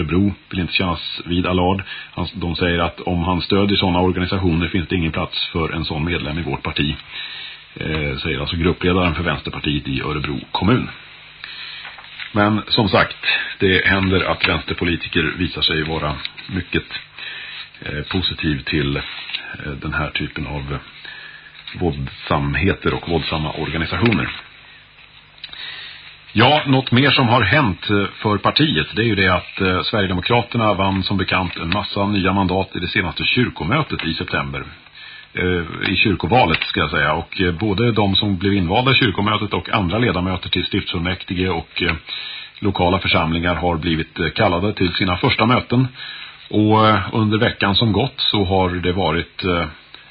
Örebro vill inte kännas vid Allard. de säger att om han stödjer sådana organisationer finns det ingen plats för en sån medlem i vårt parti. Eh, säger alltså gruppledaren för Vänsterpartiet i Örebro kommun. Men som sagt, det händer att vänsterpolitiker visar sig vara mycket eh, positiv till eh, den här typen av eh, våldsamheter och våldsamma organisationer. Ja, något mer som har hänt eh, för partiet det är ju det att eh, Sverigedemokraterna vann som bekant en massa nya mandat i det senaste kyrkomötet i september. Eh, I kyrkovalet ska jag säga och både de som blev invalda i kyrkomötet och andra ledamöter till stiftsfullmäktige och lokala församlingar har blivit kallade till sina första möten. Och under veckan som gått så har det varit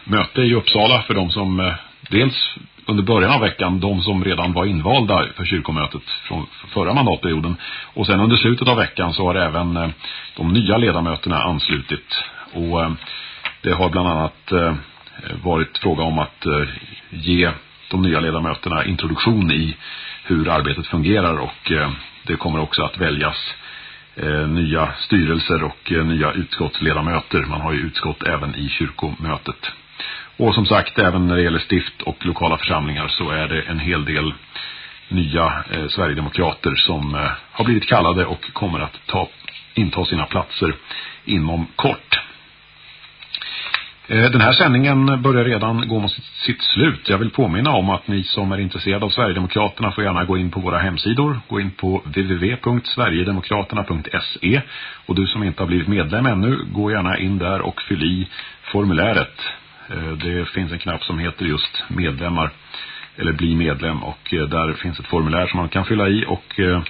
möte i Uppsala för de som dels under början av veckan de som redan var invalda för kyrkomötet från förra mandatperioden. Och sen under slutet av veckan så har även eh, de nya ledamöterna anslutit. Och eh, det har bland annat eh, varit fråga om att ge de nya ledamöterna introduktion i hur arbetet fungerar och det kommer också att väljas nya styrelser och nya utskottsledamöter. Man har ju utskott även i kyrkomötet. Och som sagt, även när det gäller stift och lokala församlingar så är det en hel del nya eh, Sverigedemokrater som eh, har blivit kallade och kommer att ta, inta sina platser inom kort. Eh, den här sändningen börjar redan gå mot sitt, sitt slut. Jag vill påminna om att ni som är intresserade av Sverigedemokraterna får gärna gå in på våra hemsidor. Gå in på www.sverigedemokraterna.se och du som inte har blivit medlem ännu, gå gärna in där och fyll i formuläret Eh, det finns en knapp som heter just medlemmar eller bli medlem och eh, där finns ett formulär som man kan fylla i och eh,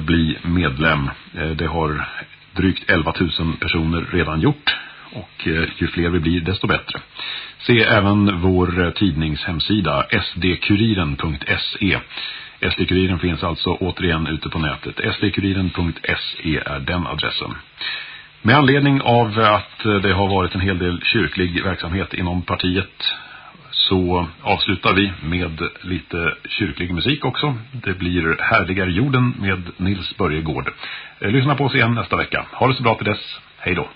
bli medlem. Det har drygt 11 000 personer redan gjort och ju fler vi blir desto bättre. Se även vår tidningshemsida sdkuriren.se SD-kuriren finns alltså återigen ute på nätet. sdkuriren.se är den adressen. Med anledning av att det har varit en hel del kyrklig verksamhet inom partiet så avslutar vi med lite kyrklig musik också. Det blir Härligare jorden med Nils Börjegård. Eh, lyssna på oss igen nästa vecka. Ha det så bra till dess. Hej då.